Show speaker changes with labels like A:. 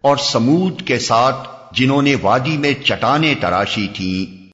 A: اور سمود کے ساتھ جنہوں نے وادی میں چٹانیں تراشی تھیں